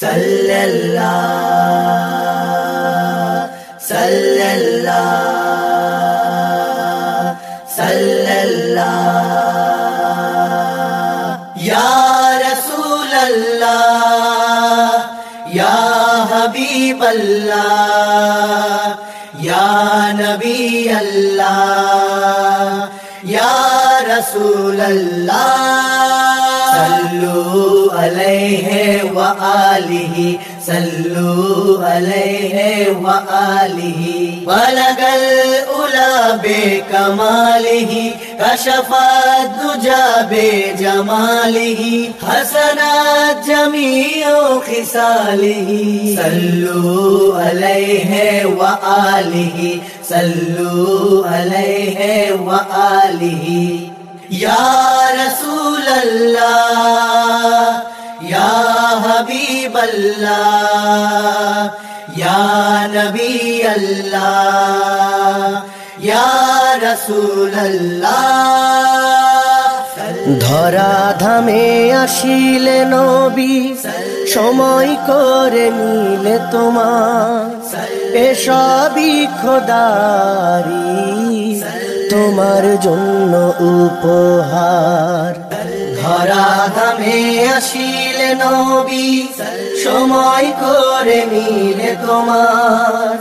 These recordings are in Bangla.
صلى الله صلى الله صلى الله يا رسول الله يا حبيب الله يا نبي الله يا رسول الله صلوا عليه وآله صلوا عليه وآله. بلغ الأولى بكماله كشف الدجى بجماله. حسنات جميع خصاله. صلوا عليه وآله صلوا عليه وآله. يا রসুল ইয়া হবিব ইয়া নবী ইয়া রসুল ধরা ধামে আসিলে নবী। সময় করে নিলে তোমার। এসবই খোদারি। তোমার জন্য উপহার। ধরা ধামে আসিলে নবী, সময় করে নিলে তোমার।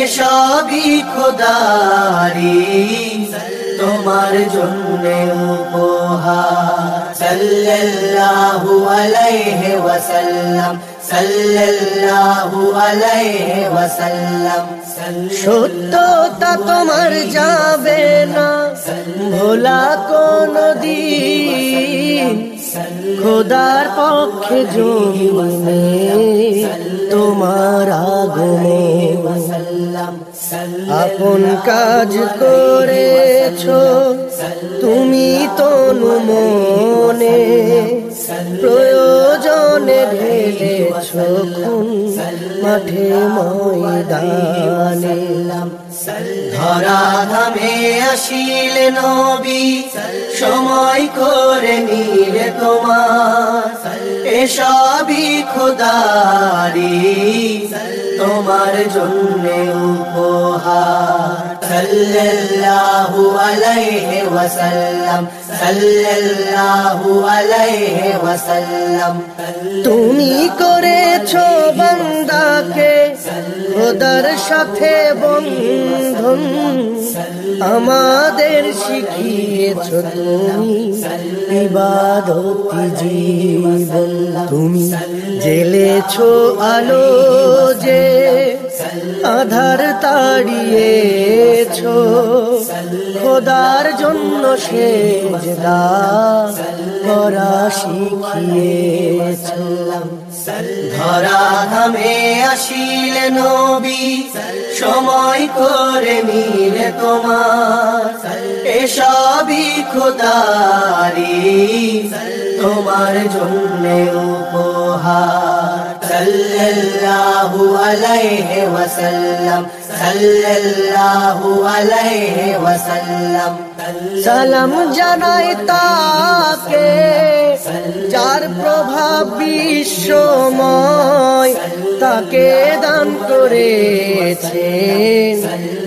এসবই খোদারি, তোমার জন্য উপহার। সাল্লাল্লাহু আলাইহি ওয়াসাল্লাম সত্যতা তোমার যাবে না। ভোলা কোন দিন। খোদার পক্ষে জমিনে তোমার আগমে। আপন কাজ করেছ, তুমি তনু মনে। প্রয়োজনে ঢেলেছ মাঠে ময়দানে। ধরা ধামে আসিলে নবী, সময় করে নিলে তোমার। এসবই খোদারি, তোমার জন্য উপহার। আলাইহি ওয়াসাল্লাম, সাল্লাল্লাহু আলাইহি ওয়াসাল্লাম। তুমি করেছ বান্দাকে খোদার সাথে বন্ধন। আমাদের শিখিয়েছ তুমি ইবাদতি জীবন। তুমি জেলেছ আলো যে আধার তাড়িয়েছ। খোদার জন্য সেজদা করা শিখিয়েছ। ধরা ধামে আসিলে নবী, সময় করে নিলে তোমার। এসবই খোদারি, তোমার জন্য উপহার। সাল্লাল্লাহু আলাইহি ওয়াসাল্লাম সালাম জানাই তাকে, যার প্রভাব বিশ্বময়, তাকে দান করেছেন।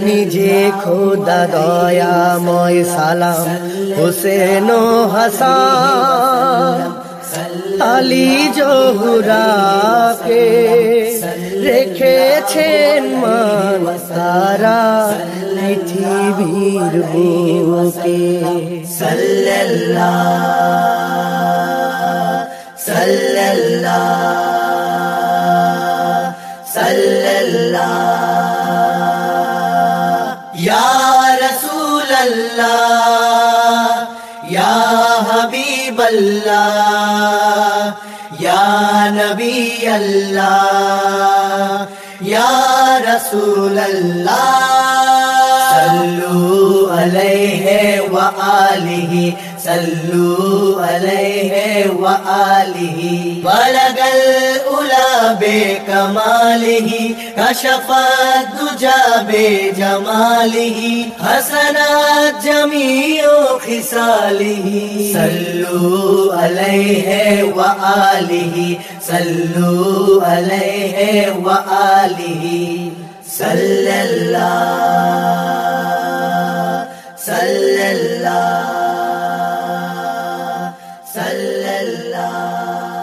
নিজে খোদা দয়াময় সালাম, হোসেন হাসান। আলী জহুরাকে রেখেছেন মান তারা পৃথিবীর বুকে সাল্লাল্লাহ সাল্লাল্লাহ সাল্লাল্লাহ ইয়া রাসূলাল্লাহ ইয়া হাবিবাল্লাহ نبي الله يا رسول الله. صلوا عليه وآله صلوا عليه وآله. بلغ الأولى بكماله كشف الدجى بجماله. حسنت جميع خصاله. صلوا عليه وآله صلوا عليه وآله. صلى الله صلى الله صلى الله